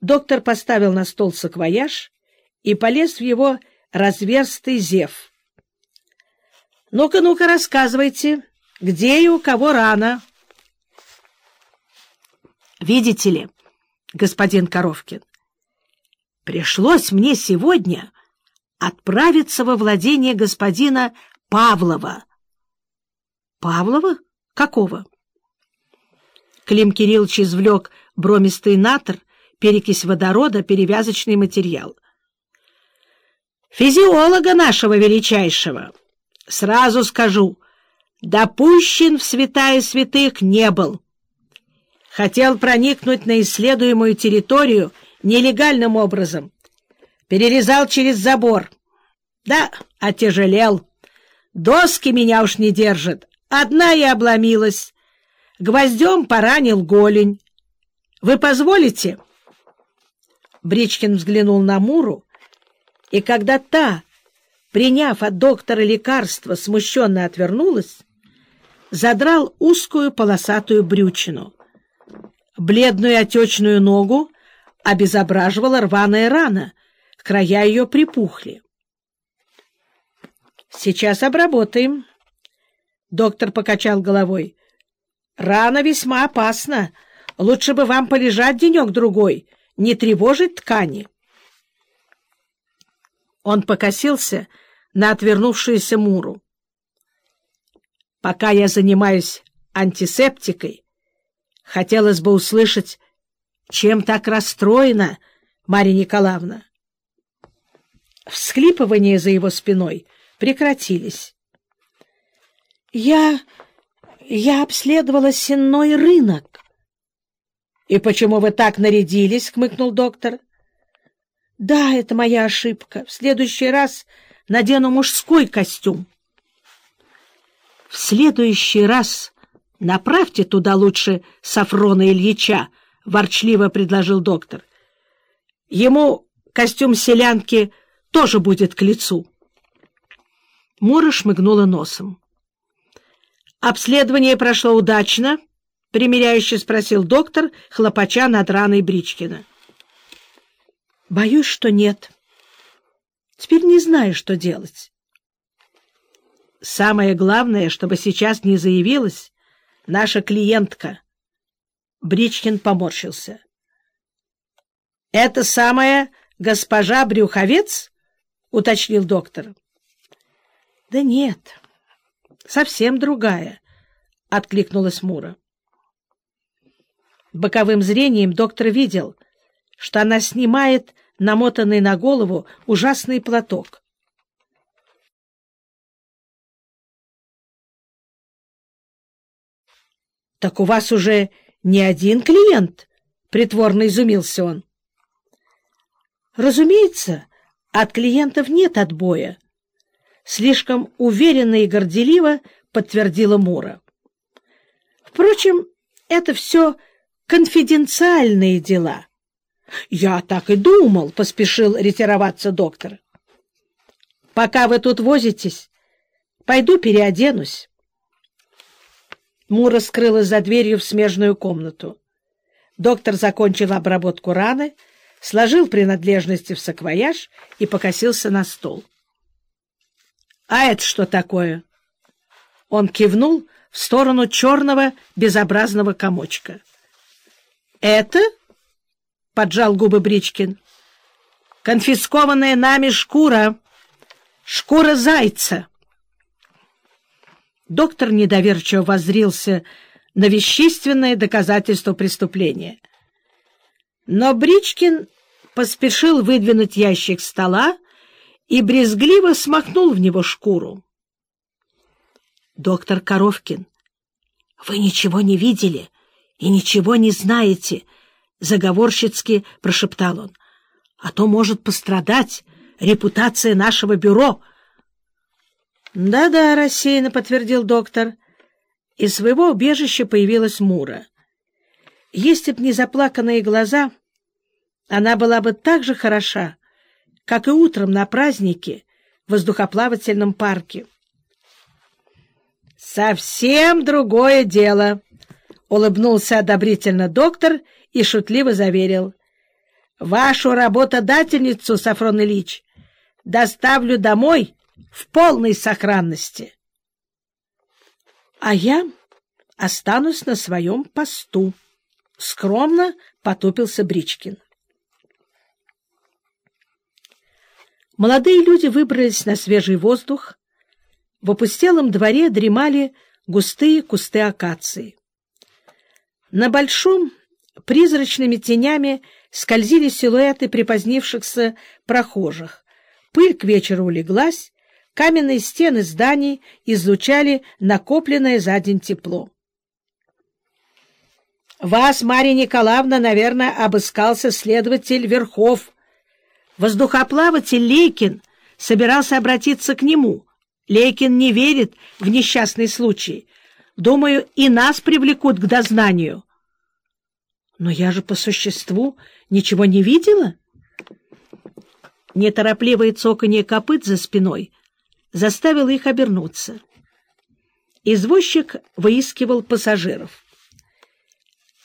Доктор поставил на стол саквояж и полез в его разверстый зев. — Ну-ка, ну-ка, рассказывайте, где и у кого рана? — Видите ли, господин Коровкин, пришлось мне сегодня отправиться во владение господина Павлова. — Павлова? Какого? Клим Кириллович извлек бромистый натр, перекись водорода, перевязочный материал. «Физиолога нашего величайшего, сразу скажу, допущен в святая святых не был. Хотел проникнуть на исследуемую территорию нелегальным образом. Перерезал через забор. Да, отяжелел. Доски меня уж не держат. Одна и обломилась. Гвоздем поранил голень. Вы позволите?» Бричкин взглянул на Муру, и когда та, приняв от доктора лекарство, смущенно отвернулась, задрал узкую полосатую брючину. Бледную отечную ногу обезображивала рваная рана, края ее припухли. «Сейчас обработаем». Доктор покачал головой. Рана весьма опасна. Лучше бы вам полежать денек-другой, не тревожить ткани. Он покосился на отвернувшуюся Муру. Пока я занимаюсь антисептикой, хотелось бы услышать, чем так расстроена Марья Николаевна. Всхлипывания за его спиной прекратились. — Я я обследовала сенной рынок. — И почему вы так нарядились? — хмыкнул доктор. — Да, это моя ошибка. В следующий раз надену мужской костюм. — В следующий раз направьте туда лучше Сафрона Ильича, — ворчливо предложил доктор. — Ему костюм селянки тоже будет к лицу. Мора шмыгнула носом. «Обследование прошло удачно?» — примиряюще спросил доктор, хлопача над раной Бричкина. «Боюсь, что нет. Теперь не знаю, что делать». «Самое главное, чтобы сейчас не заявилась наша клиентка». Бричкин поморщился. «Это самая госпожа Брюховец?» — уточнил доктор. «Да нет» совсем другая, — откликнулась Мура. Боковым зрением доктор видел, что она снимает намотанный на голову ужасный платок. — Так у вас уже не один клиент? — притворно изумился он. — Разумеется, от клиентов нет отбоя слишком уверенно и горделиво подтвердила Мура. Впрочем, это все конфиденциальные дела. Я так и думал, поспешил ретироваться доктор. Пока вы тут возитесь, пойду переоденусь. Мура скрылась за дверью в смежную комнату. Доктор закончил обработку раны, сложил принадлежности в саквояж и покосился на стол. «А это что такое?» Он кивнул в сторону черного безобразного комочка. «Это?» — поджал губы Бричкин. «Конфискованная нами шкура. Шкура зайца». Доктор недоверчиво воззрился на вещественное доказательство преступления. Но Бричкин поспешил выдвинуть ящик стола и брезгливо смахнул в него шкуру. «Доктор Коровкин, вы ничего не видели и ничего не знаете», — заговорщицки прошептал он. «А то может пострадать репутация нашего бюро». «Да-да», — рассеянно подтвердил доктор. Из своего убежища появилась Мура. Если б не заплаканные глаза, она была бы так же хороша, как и утром на празднике в воздухоплавательном парке. «Совсем другое дело!» — улыбнулся одобрительно доктор и шутливо заверил. Вашу работодательницу, Сафрон Ильич, доставлю домой в полной сохранности. А я останусь на своем посту. Скромно потупился Бричкин. Молодые люди выбрались на свежий воздух. В опустелом дворе дремали густые кусты акации. На большом призрачными тенями скользили силуэты припозднившихся прохожих. Пыль к вечеру улеглась, каменные стены зданий излучали накопленное за день тепло. «Вас, Марья Николаевна, наверное, обыскался следователь Верхов. Воздухоплаватель Лейкин собирался обратиться к нему. Лейкин не верит в несчастный случай. Думаю, и нас привлекут к дознанию». «Но я же по существу ничего не видела?» Неторопливое цоканье копыт за спиной заставило их обернуться. Извозчик выискивал пассажиров.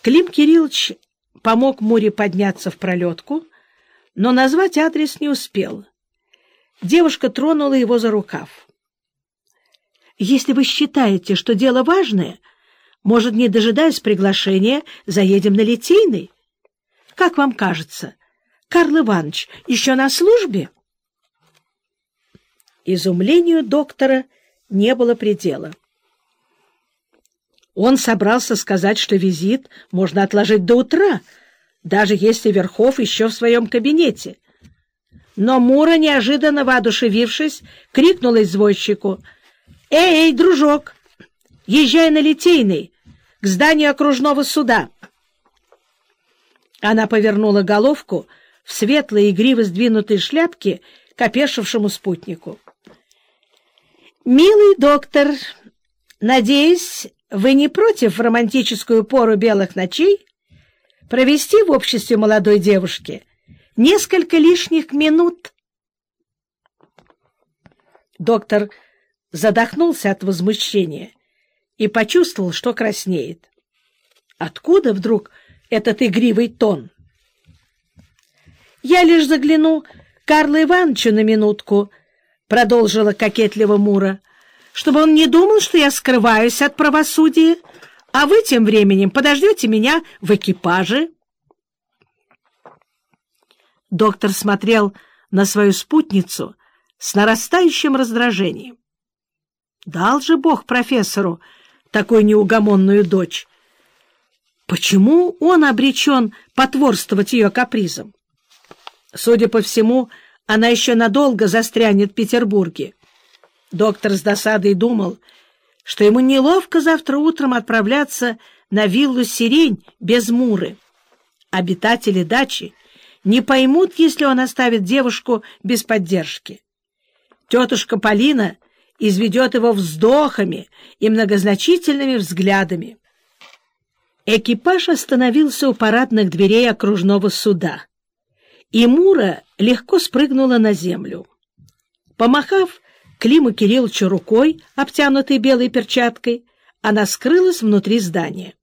Клим Кириллович помог Муре подняться в пролетку, но назвать адрес не успел. Девушка тронула его за рукав. «Если вы считаете, что дело важное, может, не дожидаясь приглашения, заедем на Литейный? Как вам кажется, Карл Иванович еще на службе?» Изумлению доктора не было предела. Он собрался сказать, что визит можно отложить до утра, даже если Верхов еще в своем кабинете. Но Мура, неожиданно воодушевившись, крикнула извозчику. «Эй, эй, дружок, езжай на Литейный, к зданию окружного суда!» Она повернула головку в светлой игриво сдвинутой шляпке к опешившему спутнику. «Милый доктор, надеюсь, вы не против в романтическую пору белых ночей провести в обществе молодой девушки несколько лишних минут? Доктор задохнулся от возмущения и почувствовал, что краснеет. Откуда вдруг этот игривый тон? «Я лишь загляну Карлу Ивановичу на минутку», — продолжила кокетливо Мура чтобы он не думал, что я скрываюсь от правосудия, а вы тем временем подождете меня в экипаже. Доктор смотрел на свою спутницу с нарастающим раздражением. Дал же Бог профессору такую неугомонную дочь. Почему он обречен потворствовать ее капризам? Судя по всему, она еще надолго застрянет в Петербурге. Доктор с досадой думал, что ему неловко завтра утром отправляться на виллу «Сирень» без Муры. Обитатели дачи не поймут, если он оставит девушку без поддержки. Тетушка Полина изведет его вздохами и многозначительными взглядами. Экипаж остановился у парадных дверей окружного суда, и Мура легко спрыгнула на землю. Помахав Климу Кирилловичу рукой, обтянутой белой перчаткой, она скрылась внутри здания.